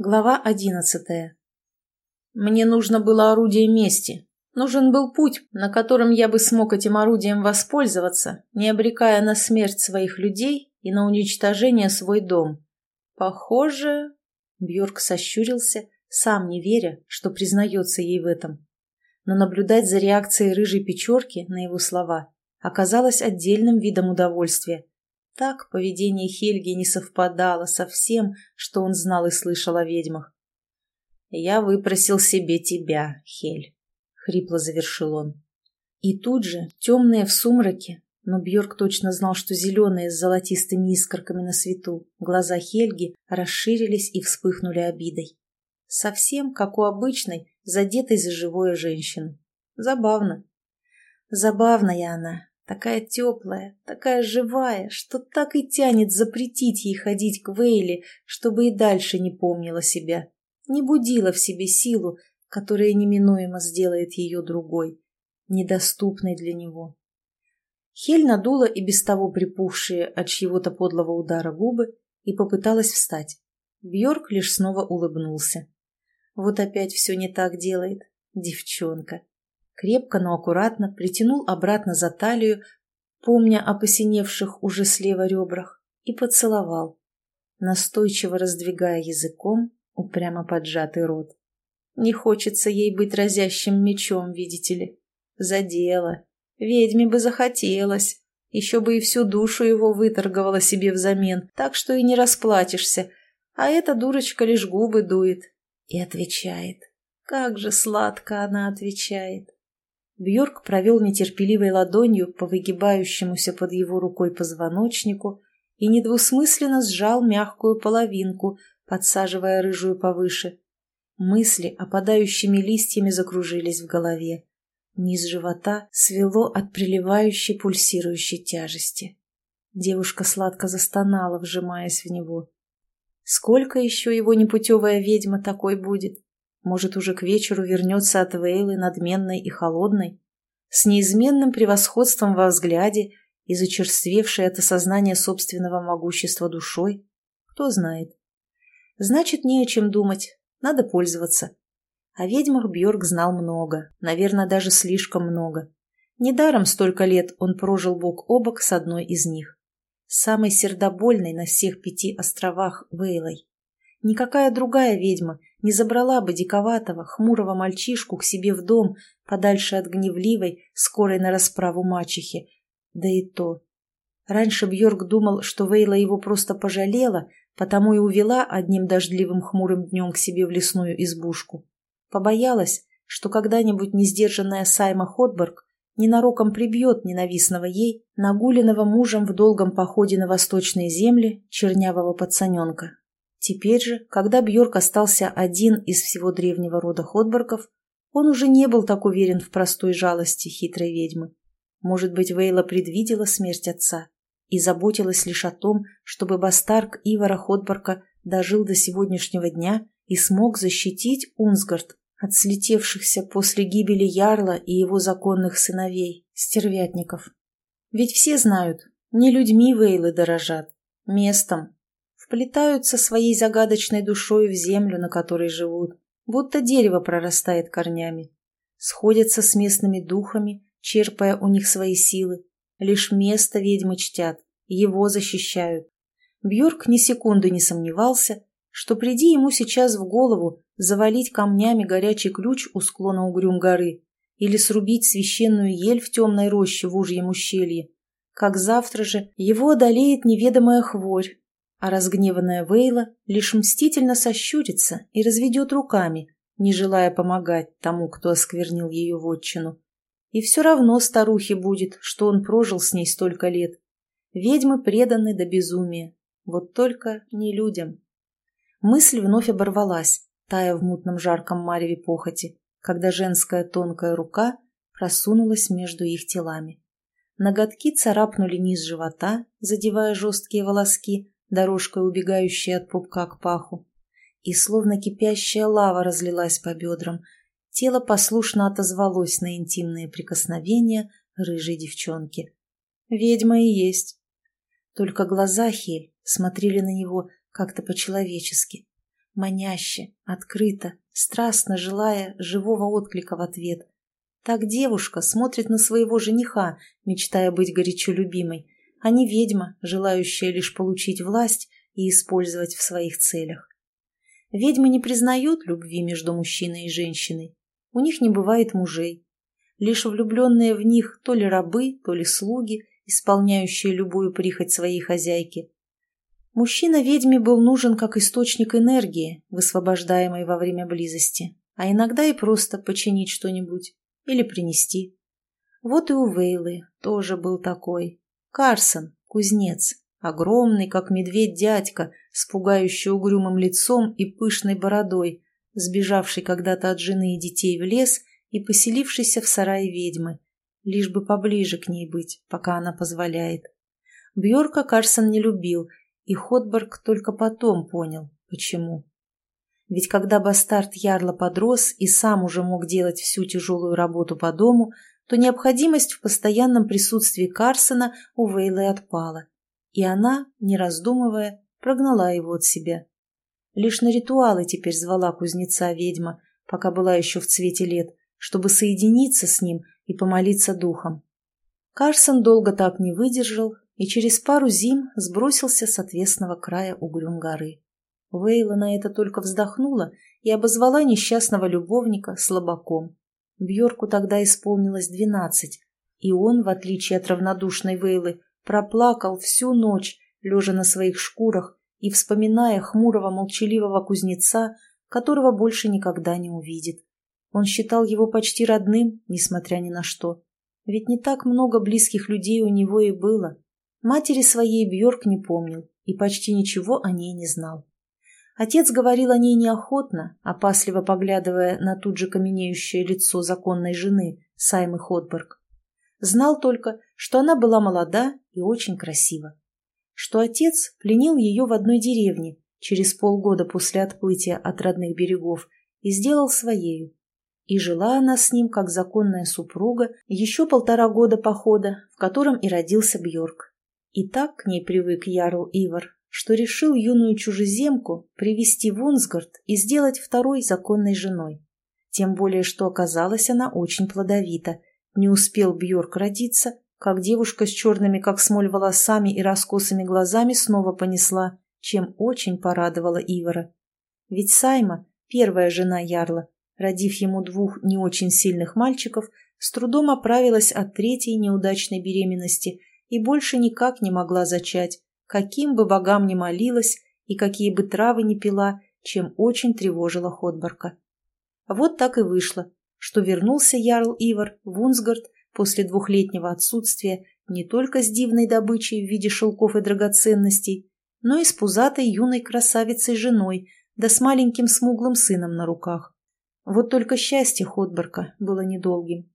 Глава одиннадцатая. Мне нужно было орудие мести. Нужен был путь, на котором я бы смог этим орудием воспользоваться, не обрекая на смерть своих людей и на уничтожение свой дом. Похоже... Бьорк сощурился, сам не веря, что признается ей в этом. Но наблюдать за реакцией рыжей печорки на его слова оказалось отдельным видом удовольствия. Так поведение Хельги не совпадало со всем, что он знал и слышал о ведьмах. «Я выпросил себе тебя, Хель», — хрипло завершил он. И тут же, темные в сумраке, но Бьорк точно знал, что зеленые с золотистыми искорками на свету, глаза Хельги расширились и вспыхнули обидой. Совсем как у обычной, задетой за живое женщины. Забавно. Забавная она, Такая теплая, такая живая, что так и тянет запретить ей ходить к Вейле, чтобы и дальше не помнила себя, не будила в себе силу, которая неминуемо сделает ее другой, недоступной для него. Хель надула и без того припухшие от чьего-то подлого удара губы и попыталась встать. Бьорк лишь снова улыбнулся. Вот опять все не так делает, девчонка крепко, но аккуратно притянул обратно за талию, помня о посиневших уже слева ребрах, и поцеловал, настойчиво раздвигая языком упрямо поджатый рот. Не хочется ей быть разящим мечом, видите ли. Задела. Ведьме бы захотелось. Еще бы и всю душу его выторговала себе взамен, так что и не расплатишься. А эта дурочка лишь губы дует и отвечает. Как же сладко она отвечает. Бьорк провел нетерпеливой ладонью по выгибающемуся под его рукой позвоночнику и недвусмысленно сжал мягкую половинку, подсаживая рыжую повыше. Мысли опадающими листьями закружились в голове. Низ живота свело от приливающей пульсирующей тяжести. Девушка сладко застонала, вжимаясь в него. Сколько еще его непутевая ведьма такой будет? Может, уже к вечеру вернется от Вейлы надменной и холодной, с неизменным превосходством во взгляде и зачерствевшей от осознания собственного могущества душой? Кто знает. Значит, не о чем думать, надо пользоваться. О ведьмах Бьорк знал много, наверное, даже слишком много. Недаром столько лет он прожил бок о бок с одной из них. Самой сердобольной на всех пяти островах Вейлой. Никакая другая ведьма не забрала бы диковатого, хмурого мальчишку к себе в дом, подальше от гневливой, скорой на расправу мачехи. Да и то. Раньше Бьорк думал, что Вейла его просто пожалела, потому и увела одним дождливым хмурым днем к себе в лесную избушку. Побоялась, что когда-нибудь несдержанная Сайма Ходберг ненароком прибьет ненавистного ей, нагуленного мужем в долгом походе на восточные земли чернявого пацаненка. Теперь же, когда Бьорк остался один из всего древнего рода Ходборгов, он уже не был так уверен в простой жалости хитрой ведьмы. Может быть, Вейла предвидела смерть отца и заботилась лишь о том, чтобы бастарк Ивара Ходборка дожил до сегодняшнего дня и смог защитить Унсгард от слетевшихся после гибели Ярла и его законных сыновей, стервятников. Ведь все знают, не людьми Вейлы дорожат, местом, вплетаются своей загадочной душой в землю, на которой живут, будто дерево прорастает корнями. Сходятся с местными духами, черпая у них свои силы. Лишь место ведьмы чтят, его защищают. Бьорк ни секунды не сомневался, что приди ему сейчас в голову завалить камнями горячий ключ у склона Угрюм горы или срубить священную ель в темной роще в ужьем ущелье, как завтра же его одолеет неведомая хворь, а разгневанная Вейла лишь мстительно сощурится и разведет руками, не желая помогать тому, кто осквернил ее вотчину. И все равно старухе будет, что он прожил с ней столько лет. Ведьмы преданы до безумия, вот только не людям. Мысль вновь оборвалась, тая в мутном жарком мареве похоти, когда женская тонкая рука просунулась между их телами. Ноготки царапнули низ живота, задевая жесткие волоски, дорожкой убегающей от пупка к паху. И словно кипящая лава разлилась по бедрам, тело послушно отозвалось на интимные прикосновения рыжей девчонки. Ведьма и есть. Только глаза Хель смотрели на него как-то по-человечески. маняще, открыто, страстно желая живого отклика в ответ. Так девушка смотрит на своего жениха, мечтая быть горячо любимой, а не ведьма, желающая лишь получить власть и использовать в своих целях. Ведьмы не признают любви между мужчиной и женщиной. У них не бывает мужей. Лишь влюбленные в них то ли рабы, то ли слуги, исполняющие любую прихоть своей хозяйки. Мужчина ведьме был нужен как источник энергии, высвобождаемой во время близости, а иногда и просто починить что-нибудь или принести. Вот и у Вейлы тоже был такой. Карсон, кузнец, огромный, как медведь дядька, с пугающим угрюмым лицом и пышной бородой, сбежавший когда-то от жены и детей в лес и поселившийся в сарае ведьмы, лишь бы поближе к ней быть, пока она позволяет. Бьорка Карсон не любил, и Ходберг только потом понял, почему. Ведь когда бастард Ярла подрос и сам уже мог делать всю тяжелую работу по дому, то необходимость в постоянном присутствии Карсона у Вейлы отпала, и она, не раздумывая, прогнала его от себя. Лишь на ритуалы теперь звала кузнеца ведьма, пока была еще в цвете лет, чтобы соединиться с ним и помолиться духом. Карсон долго так не выдержал и через пару зим сбросился с отвесного края угрюм горы. Вейла на это только вздохнула и обозвала несчастного любовника слабаком. Бьорку тогда исполнилось двенадцать, и он, в отличие от равнодушной Вейлы, проплакал всю ночь, лежа на своих шкурах и вспоминая хмурого молчаливого кузнеца, которого больше никогда не увидит. Он считал его почти родным, несмотря ни на что. Ведь не так много близких людей у него и было. Матери своей Бьорк не помнил и почти ничего о ней не знал. Отец говорил о ней неохотно, опасливо поглядывая на тут же каменеющее лицо законной жены, Саймы Ходберг. Знал только, что она была молода и очень красива. Что отец пленил ее в одной деревне через полгода после отплытия от родных берегов и сделал своею. И жила она с ним, как законная супруга, еще полтора года похода, в котором и родился Бьорк. И так к ней привык Ярл Ивар, что решил юную чужеземку привести в Унсгард и сделать второй законной женой. Тем более, что оказалась она очень плодовита. Не успел Бьорк родиться, как девушка с черными, как смоль, волосами и раскосыми глазами снова понесла, чем очень порадовала Ивара. Ведь Сайма, первая жена Ярла, родив ему двух не очень сильных мальчиков, с трудом оправилась от третьей неудачной беременности и больше никак не могла зачать, каким бы богам ни молилась и какие бы травы ни пила, чем очень тревожила Ходборка. Вот так и вышло, что вернулся Ярл Ивар в Унсгард после двухлетнего отсутствия не только с дивной добычей в виде шелков и драгоценностей, но и с пузатой юной красавицей-женой, да с маленьким смуглым сыном на руках. Вот только счастье Ходборка было недолгим.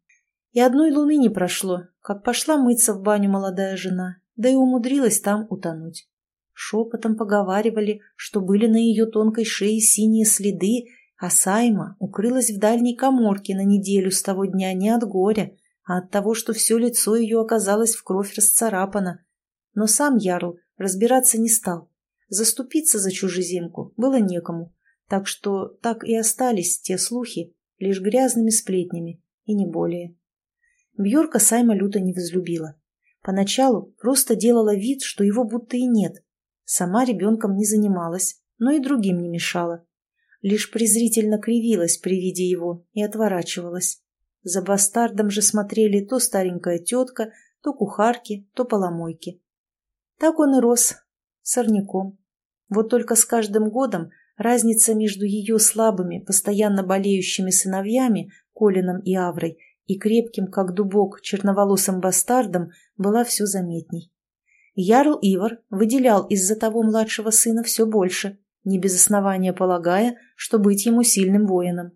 И одной луны не прошло, как пошла мыться в баню молодая жена, да и умудрилась там утонуть. Шепотом поговаривали, что были на ее тонкой шее синие следы, а Сайма укрылась в дальней коморке на неделю с того дня не от горя, а от того, что все лицо ее оказалось в кровь расцарапано. Но сам Ярл разбираться не стал. Заступиться за чужеземку было некому, так что так и остались те слухи лишь грязными сплетнями, и не более. Бьорка Сайма люто не возлюбила. Поначалу просто делала вид, что его будто и нет. Сама ребенком не занималась, но и другим не мешала. Лишь презрительно кривилась при виде его и отворачивалась. За бастардом же смотрели то старенькая тетка, то кухарки, то поломойки. Так он и рос, сорняком. Вот только с каждым годом разница между ее слабыми, постоянно болеющими сыновьями, Колином и Аврой, и крепким, как дубок, черноволосым бастардом была все заметней. Ярл Ивар выделял из-за того младшего сына все больше, не без основания полагая, что быть ему сильным воином.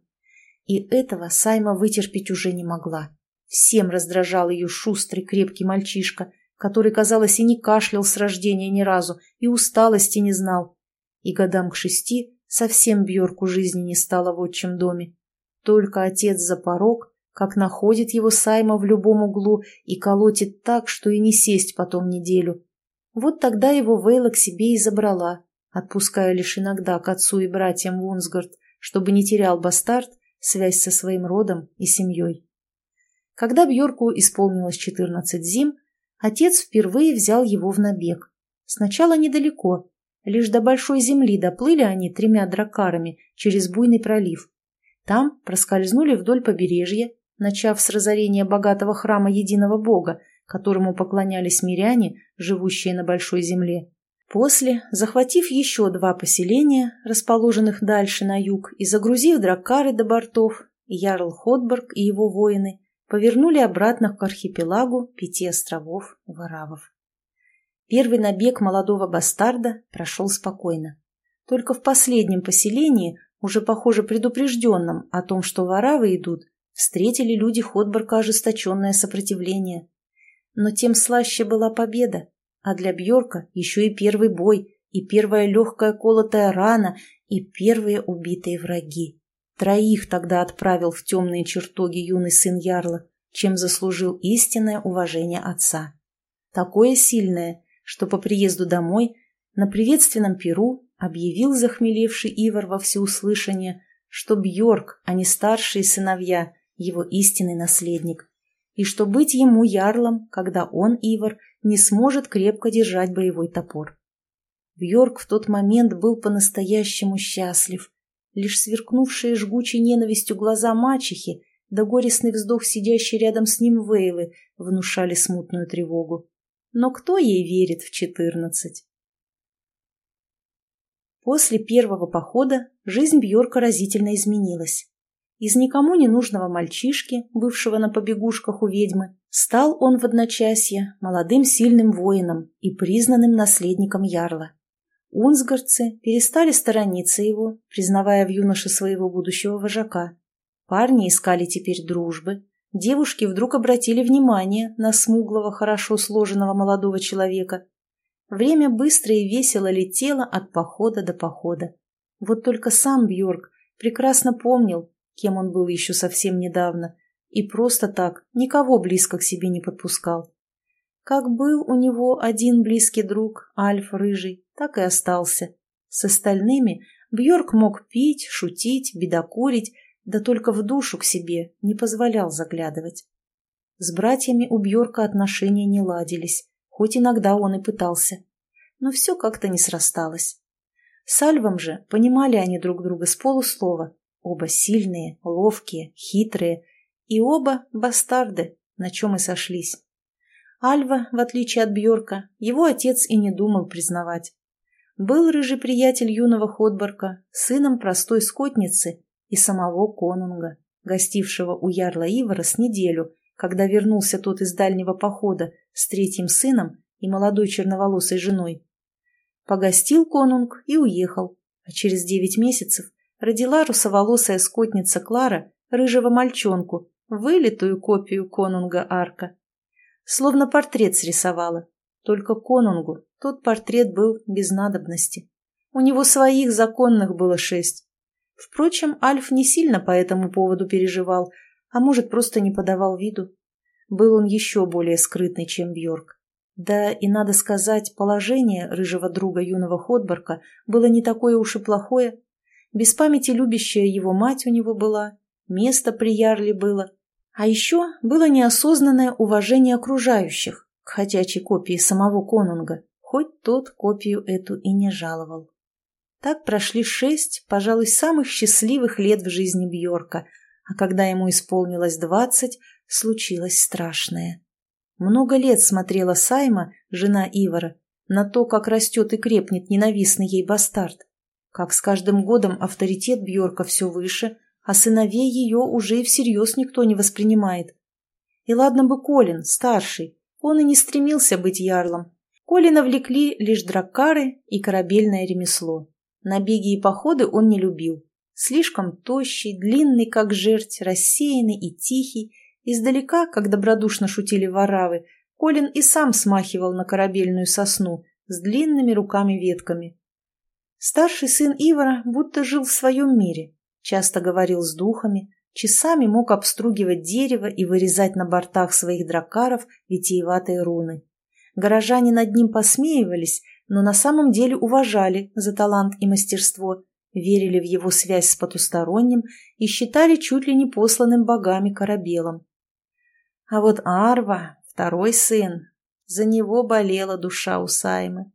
И этого Сайма вытерпеть уже не могла. Всем раздражал ее шустрый крепкий мальчишка, который, казалось, и не кашлял с рождения ни разу, и усталости не знал. И годам к шести совсем Бьорку жизни не стало в отчим доме. Только отец за порог как находит его Сайма в любом углу и колотит так, что и не сесть потом неделю. Вот тогда его Вейла к себе и забрала, отпуская лишь иногда к отцу и братьям Вунсгард, чтобы не терял бастард связь со своим родом и семьей. Когда Бьорку исполнилось 14 зим, отец впервые взял его в набег. Сначала недалеко, лишь до большой земли доплыли они тремя дракарами через буйный пролив. Там проскользнули вдоль побережья, начав с разорения богатого храма единого бога, которому поклонялись миряне, живущие на большой земле. После, захватив еще два поселения, расположенных дальше на юг, и загрузив драккары до бортов, Ярл Ходберг и его воины повернули обратно к архипелагу пяти островов Варавов. Первый набег молодого бастарда прошел спокойно. Только в последнем поселении, уже похоже предупрежденном о том, что Варавы идут, встретили люди Ходберга ожесточенное сопротивление. Но тем слаще была победа, а для Бьорка еще и первый бой, и первая легкая колотая рана, и первые убитые враги. Троих тогда отправил в темные чертоги юный сын Ярла, чем заслужил истинное уважение отца. Такое сильное, что по приезду домой на приветственном перу объявил захмелевший Ивар во всеуслышание, что Бьорк, а не старшие сыновья, его истинный наследник, и что быть ему ярлом, когда он, Ивар, не сможет крепко держать боевой топор. Бьорк в тот момент был по-настоящему счастлив. Лишь сверкнувшие жгучей ненавистью глаза мачехи да горестный вздох сидящей рядом с ним Вейлы внушали смутную тревогу. Но кто ей верит в четырнадцать? После первого похода жизнь Бьорка разительно изменилась. Из никому не нужного мальчишки, бывшего на побегушках у ведьмы, стал он в одночасье молодым сильным воином и признанным наследником ярла. Унсгардцы перестали сторониться его, признавая в юноше своего будущего вожака. Парни искали теперь дружбы, девушки вдруг обратили внимание на смуглого, хорошо сложенного молодого человека. Время быстро и весело летело от похода до похода. Вот только сам Бьорк прекрасно помнил, кем он был еще совсем недавно, и просто так никого близко к себе не подпускал. Как был у него один близкий друг, Альф Рыжий, так и остался. С остальными Бьорк мог пить, шутить, бедокурить, да только в душу к себе не позволял заглядывать. С братьями у Бьорка отношения не ладились, хоть иногда он и пытался. Но все как-то не срасталось. С Альвом же понимали они друг друга с полуслова, Оба сильные, ловкие, хитрые. И оба бастарды, на чем и сошлись. Альва, в отличие от Бьорка, его отец и не думал признавать. Был рыжий приятель юного Ходборка, сыном простой скотницы и самого конунга, гостившего у ярла Ивара с неделю, когда вернулся тот из дальнего похода с третьим сыном и молодой черноволосой женой. Погостил конунг и уехал, а через девять месяцев родила русоволосая скотница Клара рыжего мальчонку, вылитую копию конунга Арка. Словно портрет срисовала. Только конунгу тот портрет был без надобности. У него своих законных было шесть. Впрочем, Альф не сильно по этому поводу переживал, а может, просто не подавал виду. Был он еще более скрытный, чем Бьорк. Да и, надо сказать, положение рыжего друга юного Ходборка было не такое уж и плохое. Без памяти любящая его мать у него была, место при ярле было. А еще было неосознанное уважение окружающих к хотячей копии самого конунга, хоть тот копию эту и не жаловал. Так прошли шесть, пожалуй, самых счастливых лет в жизни Бьорка, а когда ему исполнилось двадцать, случилось страшное. Много лет смотрела Сайма, жена Ивара, на то, как растет и крепнет ненавистный ей бастард. Как с каждым годом авторитет Бьорка все выше, а сыновей ее уже и всерьез никто не воспринимает. И ладно бы Колин, старший, он и не стремился быть ярлом. Колина влекли лишь драккары и корабельное ремесло. Набеги и походы он не любил. Слишком тощий, длинный, как жерть, рассеянный и тихий. Издалека, как добродушно шутили воравы, Колин и сам смахивал на корабельную сосну с длинными руками-ветками. Старший сын Ивара будто жил в своем мире, часто говорил с духами, часами мог обстругивать дерево и вырезать на бортах своих дракаров витиеватые руны. Горожане над ним посмеивались, но на самом деле уважали за талант и мастерство, верили в его связь с потусторонним и считали чуть ли не посланным богами корабелом. А вот Арва, второй сын, за него болела душа у Саймы.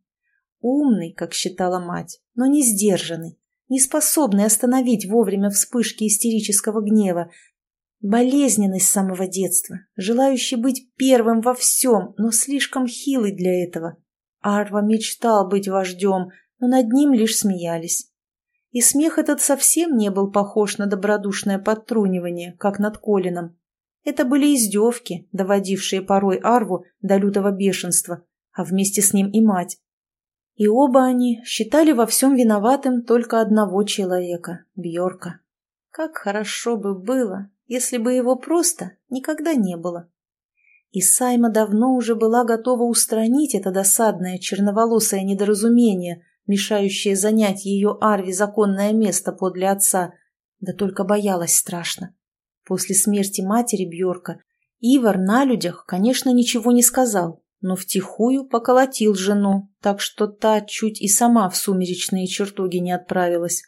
Умный, как считала мать, но не сдержанный, не способный остановить вовремя вспышки истерического гнева, болезненный с самого детства, желающий быть первым во всем, но слишком хилый для этого. Арва мечтал быть вождем, но над ним лишь смеялись. И смех этот совсем не был похож на добродушное подтрунивание, как над Колином. Это были издевки, доводившие порой Арву до лютого бешенства, а вместе с ним и мать. И оба они считали во всем виноватым только одного человека – Бьорка. Как хорошо бы было, если бы его просто никогда не было. И Сайма давно уже была готова устранить это досадное черноволосое недоразумение, мешающее занять ее Арви законное место подле отца, да только боялась страшно. После смерти матери Бьорка Ивар на людях, конечно, ничего не сказал, но втихую поколотил жену, так что та чуть и сама в сумеречные чертоги не отправилась.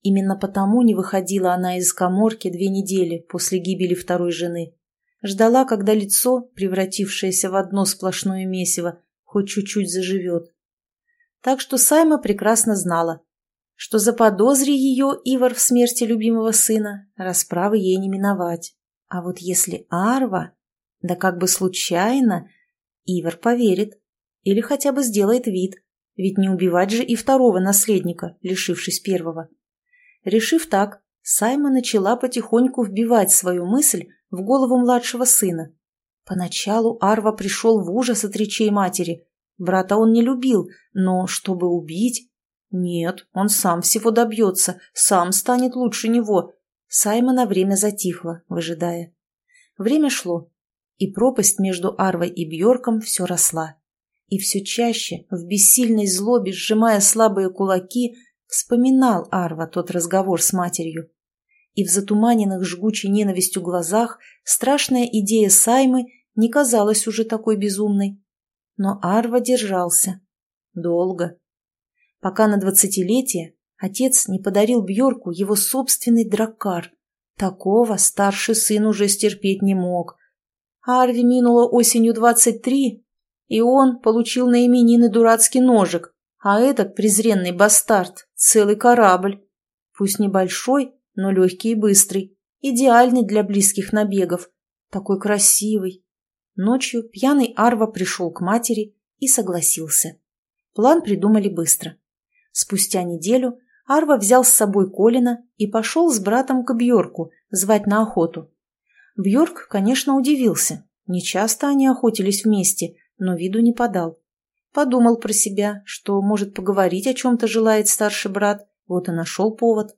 Именно потому не выходила она из коморки две недели после гибели второй жены. Ждала, когда лицо, превратившееся в одно сплошное месиво, хоть чуть-чуть заживет. Так что Сайма прекрасно знала, что за заподозри ее Ивар в смерти любимого сына, расправы ей не миновать. А вот если Арва, да как бы случайно, Ивар поверит или хотя бы сделает вид, ведь не убивать же и второго наследника, лишившись первого. Решив так, Сайма начала потихоньку вбивать свою мысль в голову младшего сына. Поначалу Арва пришел в ужас от речей матери. Брата он не любил, но чтобы убить... Нет, он сам всего добьется, сам станет лучше него. Сайма на время затихла, выжидая. Время шло, и пропасть между Арвой и Бьорком все росла. И все чаще, в бессильной злобе, сжимая слабые кулаки, вспоминал Арва тот разговор с матерью и в затуманенных жгучей ненавистью глазах страшная идея Саймы не казалась уже такой безумной. Но Арва держался. Долго. Пока на двадцатилетие отец не подарил Бьорку его собственный драккар. Такого старший сын уже стерпеть не мог. Арви минуло осенью двадцать три, и он получил на именины дурацкий ножик, а этот презренный бастард — целый корабль. Пусть небольшой, но легкий и быстрый, идеальный для близких набегов, такой красивый. Ночью пьяный Арва пришел к матери и согласился. План придумали быстро. Спустя неделю Арва взял с собой Колина и пошел с братом к Бьорку звать на охоту. Бьорк, конечно, удивился. Нечасто они охотились вместе, но виду не подал. Подумал про себя, что, может, поговорить о чем-то желает старший брат, вот и нашел повод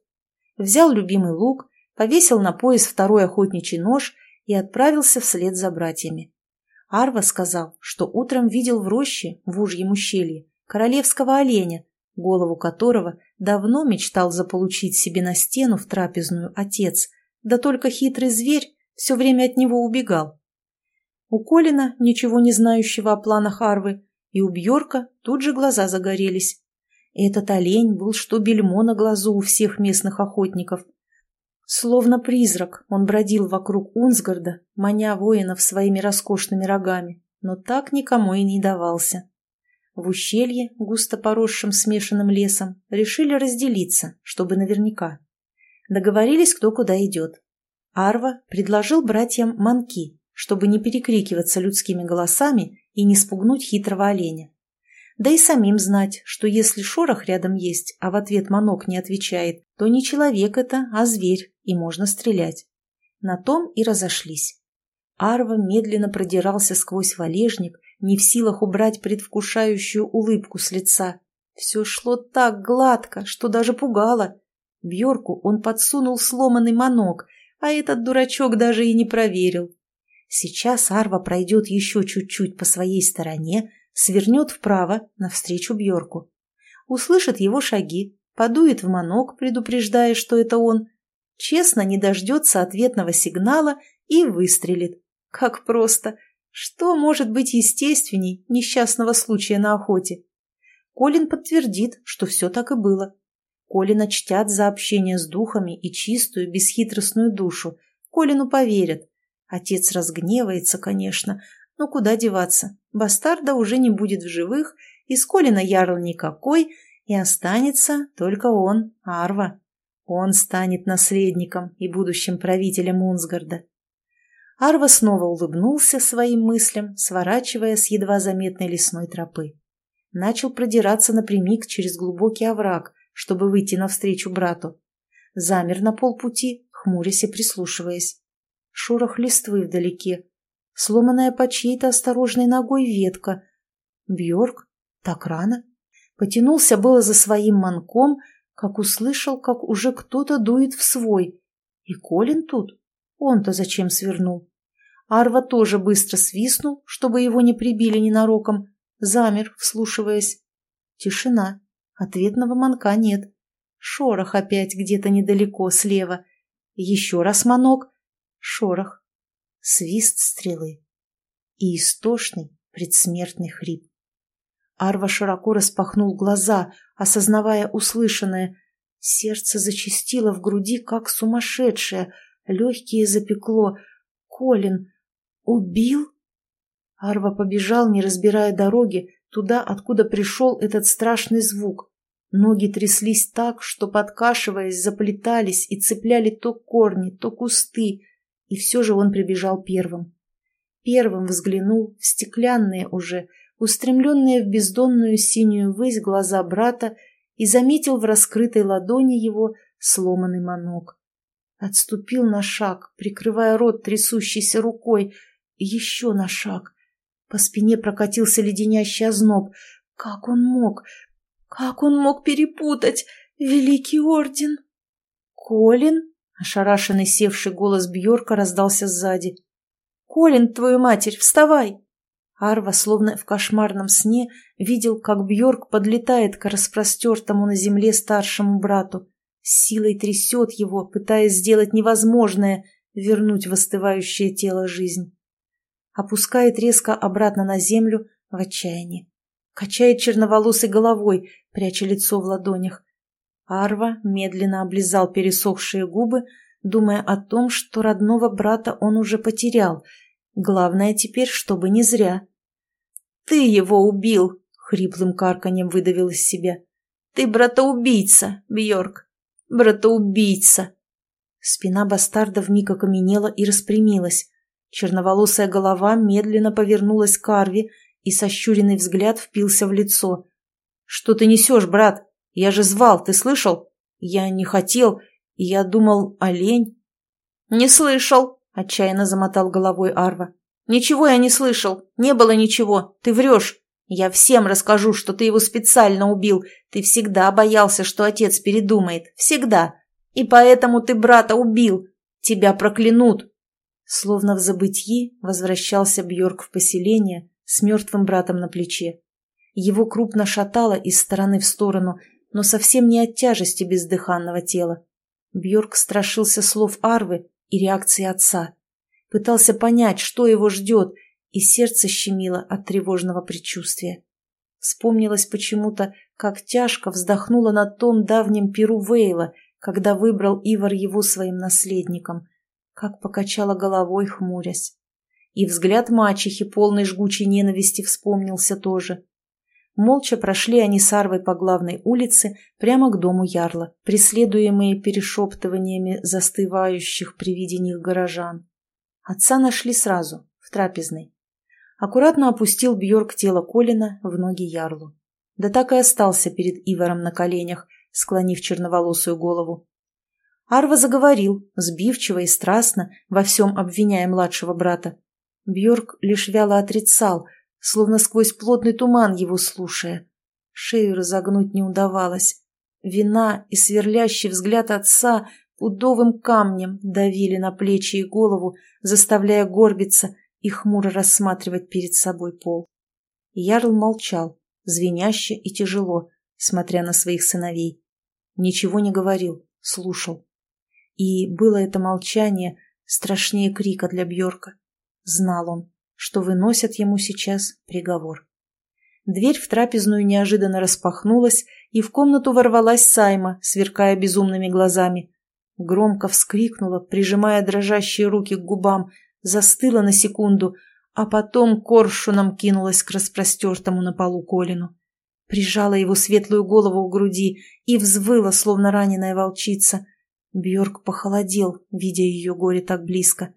взял любимый лук, повесил на пояс второй охотничий нож и отправился вслед за братьями. Арва сказал, что утром видел в роще, в ужьем ущелье, королевского оленя, голову которого давно мечтал заполучить себе на стену в трапезную отец, да только хитрый зверь все время от него убегал. У Колина, ничего не знающего о планах Арвы, и у Бьорка тут же глаза загорелись. Этот олень был что бельмо на глазу у всех местных охотников. Словно призрак он бродил вокруг Унсгарда, маня воинов своими роскошными рогами, но так никому и не давался. В ущелье, густо поросшим смешанным лесом, решили разделиться, чтобы наверняка. Договорились, кто куда идет. Арва предложил братьям манки, чтобы не перекрикиваться людскими голосами и не спугнуть хитрого оленя. Да и самим знать, что если шорох рядом есть, а в ответ манок не отвечает, то не человек это, а зверь, и можно стрелять. На том и разошлись. Арва медленно продирался сквозь валежник, не в силах убрать предвкушающую улыбку с лица. Все шло так гладко, что даже пугало. Бьорку он подсунул сломанный манок, а этот дурачок даже и не проверил. Сейчас Арва пройдет еще чуть-чуть по своей стороне, свернет вправо навстречу Бьорку. Услышит его шаги, подует в манок, предупреждая, что это он, честно не дождется ответного сигнала и выстрелит. Как просто! Что может быть естественней несчастного случая на охоте? Колин подтвердит, что все так и было. Колина чтят за общение с духами и чистую, бесхитростную душу. Колину поверят. Отец разгневается, конечно, но куда деваться? Бастарда уже не будет в живых, и с Колина ярл никакой, и останется только он, Арва. Он станет наследником и будущим правителем Унсгарда. Арва снова улыбнулся своим мыслям, сворачивая с едва заметной лесной тропы. Начал продираться напрямик через глубокий овраг, чтобы выйти навстречу брату. Замер на полпути, хмурясь и прислушиваясь. Шорох листвы вдалеке, сломанная по чьей-то осторожной ногой ветка. Бьорк? Так рано? Потянулся было за своим манком, как услышал, как уже кто-то дует в свой. И Колин тут? Он-то зачем свернул? Арва тоже быстро свистнул, чтобы его не прибили ненароком. Замер, вслушиваясь. Тишина. Ответного манка нет. Шорох опять где-то недалеко, слева. Еще раз манок. Шорох. Свист стрелы. И истошный предсмертный хрип. Арва широко распахнул глаза, осознавая услышанное. Сердце зачастило в груди, как сумасшедшее — Легкие запекло. Колин убил? Арва побежал, не разбирая дороги, туда, откуда пришел этот страшный звук. Ноги тряслись так, что, подкашиваясь, заплетались и цепляли то корни, то кусты, и все же он прибежал первым. Первым взглянул в стеклянные уже, устремленные в бездонную синюю высь глаза брата и заметил в раскрытой ладони его сломанный манок. Отступил на шаг, прикрывая рот трясущейся рукой. Еще на шаг. По спине прокатился леденящий озноб. Как он мог? Как он мог перепутать? Великий орден! Колин? Ошарашенный севший голос Бьорка раздался сзади. «Колин, твою матерь, вставай!» Арва, словно в кошмарном сне, видел, как Бьорк подлетает к распростертому на земле старшему брату силой трясет его, пытаясь сделать невозможное — вернуть в остывающее тело жизнь. Опускает резко обратно на землю в отчаянии. Качает черноволосой головой, пряча лицо в ладонях. Арва медленно облизал пересохшие губы, думая о том, что родного брата он уже потерял. Главное теперь, чтобы не зря. «Ты его убил!» — хриплым карканьем выдавил из себя. «Ты брата-убийца, Бьорк!» Братоубийца!» Спина бастарда вмиг окаменела и распрямилась. Черноволосая голова медленно повернулась к Арви, и сощуренный взгляд впился в лицо. «Что ты несешь, брат? Я же звал, ты слышал? Я не хотел, я думал, олень». «Не слышал!» — отчаянно замотал головой Арва. «Ничего я не слышал, не было ничего, ты врешь. Я всем расскажу, что ты его специально убил. Ты всегда боялся, что отец передумает. Всегда. И поэтому ты брата убил. Тебя проклянут. Словно в забытьи возвращался Бьорк в поселение с мертвым братом на плече. Его крупно шатало из стороны в сторону, но совсем не от тяжести бездыханного тела. Бьорк страшился слов Арвы и реакции отца. Пытался понять, что его ждет, и сердце щемило от тревожного предчувствия. Вспомнилось почему-то, как тяжко вздохнула на том давнем перу Вейла, когда выбрал Ивар его своим наследником, как покачала головой, хмурясь. И взгляд мачехи, полной жгучей ненависти, вспомнился тоже. Молча прошли они с Арвой по главной улице прямо к дому Ярла, преследуемые перешептываниями застывающих при виде них горожан. Отца нашли сразу, в трапезной аккуратно опустил Бьорк тело Колина в ноги Ярлу. Да так и остался перед Иваром на коленях, склонив черноволосую голову. Арва заговорил, сбивчиво и страстно, во всем обвиняя младшего брата. Бьорк лишь вяло отрицал, словно сквозь плотный туман его слушая. Шею разогнуть не удавалось. Вина и сверлящий взгляд отца пудовым камнем давили на плечи и голову, заставляя горбиться и хмуро рассматривать перед собой пол. Ярл молчал, звеняще и тяжело, смотря на своих сыновей. Ничего не говорил, слушал. И было это молчание страшнее крика для Бьорка. Знал он, что выносят ему сейчас приговор. Дверь в трапезную неожиданно распахнулась, и в комнату ворвалась Сайма, сверкая безумными глазами. Громко вскрикнула, прижимая дрожащие руки к губам, застыла на секунду, а потом коршуном кинулась к распростертому на полу Колину. Прижала его светлую голову к груди и взвыла, словно раненая волчица. Бьорк похолодел, видя ее горе так близко.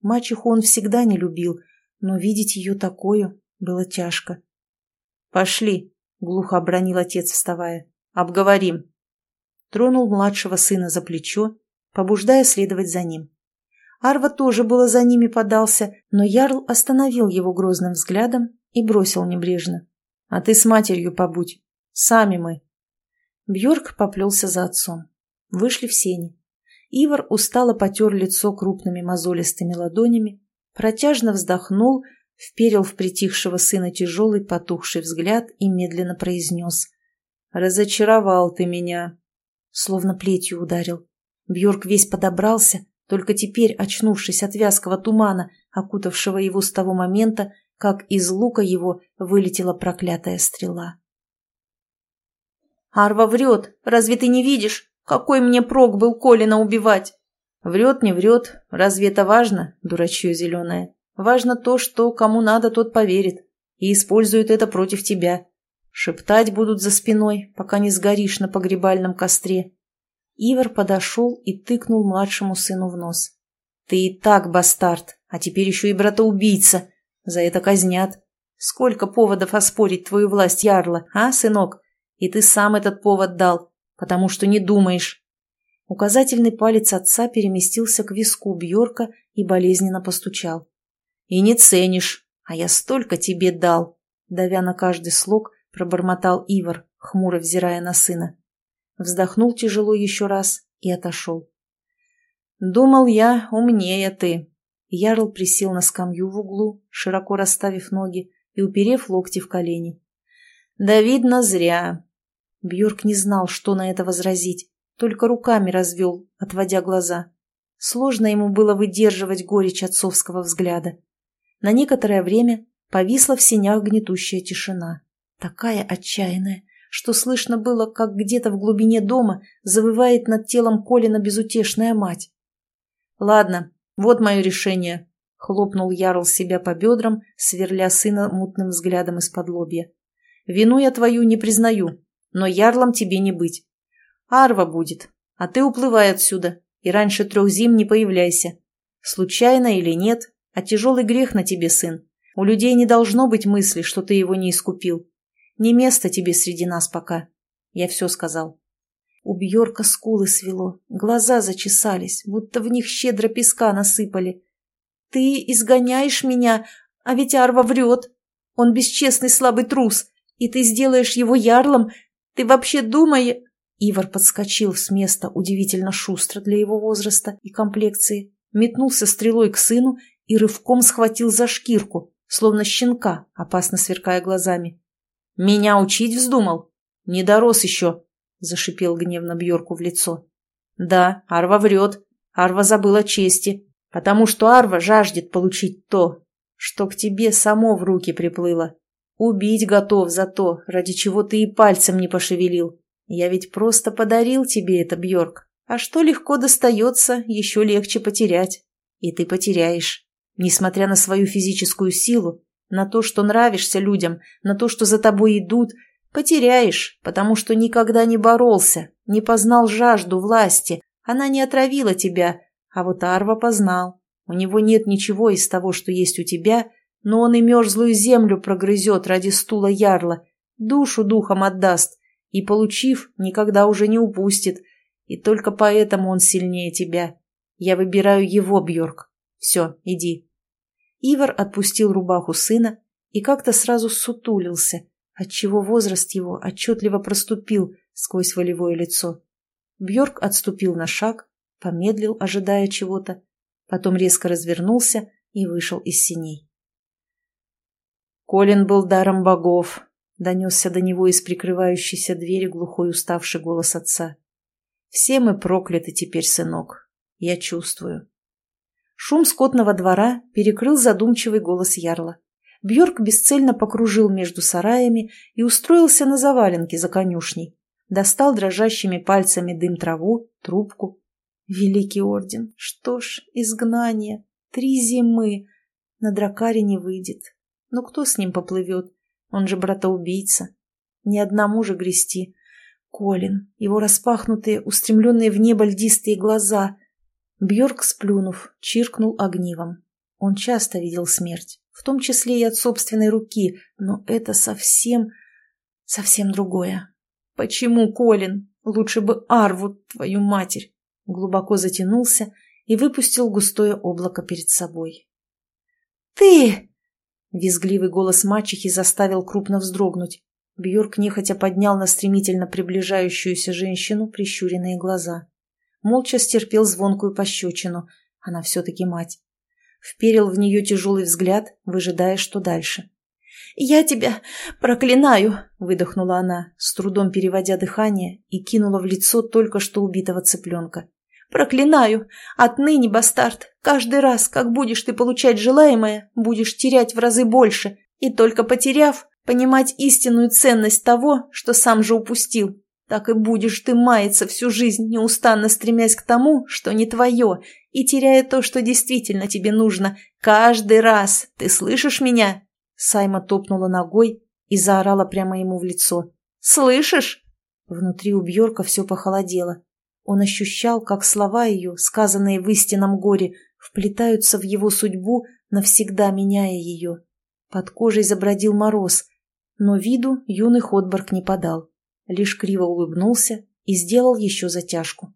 Мачеху он всегда не любил, но видеть ее такую было тяжко. «Пошли», — глухо обронил отец, вставая. «Обговорим». Тронул младшего сына за плечо, побуждая следовать за ним. Арва тоже было за ними подался, но Ярл остановил его грозным взглядом и бросил небрежно. «А ты с матерью побудь. Сами мы». Бьорк поплелся за отцом. Вышли в сени. Ивар устало потер лицо крупными мозолистыми ладонями, протяжно вздохнул вперил в притихшего сына тяжелый потухший взгляд и медленно произнес. «Разочаровал ты меня!» Словно плетью ударил. Бьорк весь подобрался, только теперь очнувшись от вязкого тумана, окутавшего его с того момента, как из лука его вылетела проклятая стрела. «Арва врет! Разве ты не видишь? Какой мне прок был Колина убивать?» «Врет, не врет. Разве это важно, дурачье зеленое?» Важно то, что кому надо, тот поверит и использует это против тебя. Шептать будут за спиной, пока не сгоришь на погребальном костре. Ивар подошел и тыкнул младшему сыну в нос. «Ты и так бастард, а теперь еще и брата-убийца. За это казнят. Сколько поводов оспорить твою власть, Ярла, а, сынок? И ты сам этот повод дал, потому что не думаешь». Указательный палец отца переместился к виску Бьорка и болезненно постучал. И не ценишь, а я столько тебе дал, давя на каждый слог, пробормотал Ивар, хмуро взирая на сына. Вздохнул тяжело еще раз и отошел. Думал я, умнее ты. Ярл присел на скамью в углу, широко расставив ноги и уперев локти в колени. Да видно зря. Бьорк не знал, что на это возразить, только руками развел, отводя глаза. Сложно ему было выдерживать горечь отцовского взгляда. На некоторое время повисла в сенях гнетущая тишина. Такая отчаянная, что слышно было, как где-то в глубине дома завывает над телом Колина безутешная мать. «Ладно, вот мое решение», — хлопнул Ярл себя по бедрам, сверля сына мутным взглядом из-под лобья. «Вину я твою не признаю, но Ярлом тебе не быть. Арва будет, а ты уплывай отсюда и раньше трех зим не появляйся. Случайно или нет, а тяжелый грех на тебе, сын. У людей не должно быть мысли, что ты его не искупил. Не место тебе среди нас пока. Я все сказал. У Бьорка скулы свело, глаза зачесались, будто в них щедро песка насыпали. Ты изгоняешь меня, а ведь Арва врет. Он бесчестный слабый трус, и ты сделаешь его ярлом. Ты вообще думай... Ивар подскочил с места удивительно шустро для его возраста и комплекции, метнулся стрелой к сыну и рывком схватил за шкирку, словно щенка, опасно сверкая глазами. «Меня учить вздумал? Не дорос еще!» — зашипел гневно Бьорку в лицо. «Да, Арва врет. Арва забыла чести, потому что Арва жаждет получить то, что к тебе само в руки приплыло. Убить готов за то, ради чего ты и пальцем не пошевелил. Я ведь просто подарил тебе это, Бьорк. А что легко достается, еще легче потерять. И ты потеряешь. Несмотря на свою физическую силу, на то, что нравишься людям, на то, что за тобой идут, потеряешь, потому что никогда не боролся, не познал жажду власти, она не отравила тебя, а вот Арва познал. У него нет ничего из того, что есть у тебя, но он и мерзлую землю прогрызет ради стула ярла, душу духом отдаст, и, получив, никогда уже не упустит, и только поэтому он сильнее тебя. Я выбираю его, Бьорк. Все, иди. Ивар отпустил рубаху сына и как-то сразу сутулился, отчего возраст его отчетливо проступил сквозь волевое лицо. Бьорк отступил на шаг, помедлил, ожидая чего-то, потом резко развернулся и вышел из синей. Колин был даром богов, донесся до него из прикрывающейся двери глухой уставший голос отца. Все мы прокляты теперь, сынок. Я чувствую. Шум скотного двора перекрыл задумчивый голос ярла. Бьорк бесцельно покружил между сараями и устроился на заваленке за конюшней. Достал дрожащими пальцами дым траву, трубку. Великий орден, что ж, изгнание, три зимы. На дракаре не выйдет. Но кто с ним поплывет? Он же братоубийца. Ни одному же грести. Колин, его распахнутые, устремленные в небо льдистые глаза. Бьорк, сплюнув, чиркнул огнивом. Он часто видел смерть, в том числе и от собственной руки, но это совсем, совсем другое. Почему, Колин? Лучше бы Арву, твою матерь. Глубоко затянулся и выпустил густое облако перед собой. «Ты!» Визгливый голос мачехи заставил крупно вздрогнуть. Бьорк нехотя поднял на стремительно приближающуюся женщину прищуренные глаза. Молча стерпел звонкую пощечину. Она все-таки мать. Вперил в нее тяжелый взгляд, выжидая, что дальше. «Я тебя проклинаю!» — выдохнула она, с трудом переводя дыхание, и кинула в лицо только что убитого цыпленка. «Проклинаю! Отныне, бастард, каждый раз, как будешь ты получать желаемое, будешь терять в разы больше, и только потеряв, понимать истинную ценность того, что сам же упустил. Так и будешь ты маяться всю жизнь, неустанно стремясь к тому, что не твое, и теряя то, что действительно тебе нужно. Каждый раз. Ты слышишь меня?» Сайма топнула ногой и заорала прямо ему в лицо. «Слышишь?» Внутри у Бьорка все похолодело. Он ощущал, как слова ее, сказанные в истинном горе, вплетаются в его судьбу, навсегда меняя ее. Под кожей забродил мороз, но виду юный Ходборг не подал, лишь криво улыбнулся и сделал еще затяжку.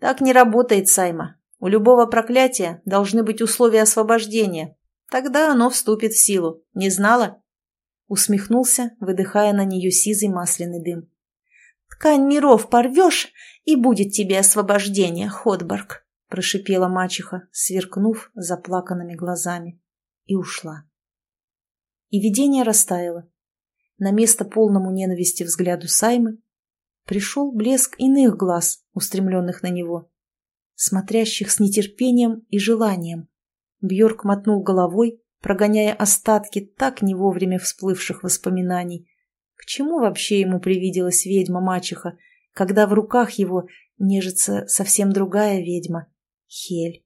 «Так не работает, Сайма. У любого проклятия должны быть условия освобождения. Тогда оно вступит в силу. Не знала?» Усмехнулся, выдыхая на нее сизый масляный дым. «Ткань миров порвешь, и будет тебе освобождение, Ходборг», прошипела мачеха, сверкнув заплаканными глазами, и ушла. И видение растаяло. На место полному ненависти взгляду Саймы пришел блеск иных глаз, устремленных на него смотрящих с нетерпением и желанием. Бьорк мотнул головой, прогоняя остатки так не вовремя всплывших воспоминаний. К чему вообще ему привиделась ведьма-мачеха, когда в руках его нежится совсем другая ведьма — Хель?